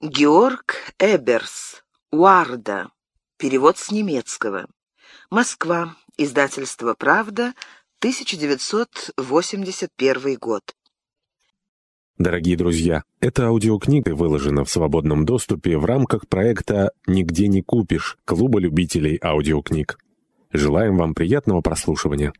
Георг Эберс. Уарда. Перевод с немецкого. Москва. Издательство «Правда», 1981 год. Дорогие друзья, эта аудиокнига выложена в свободном доступе в рамках проекта «Нигде не купишь» Клуба любителей аудиокниг. Желаем вам приятного прослушивания.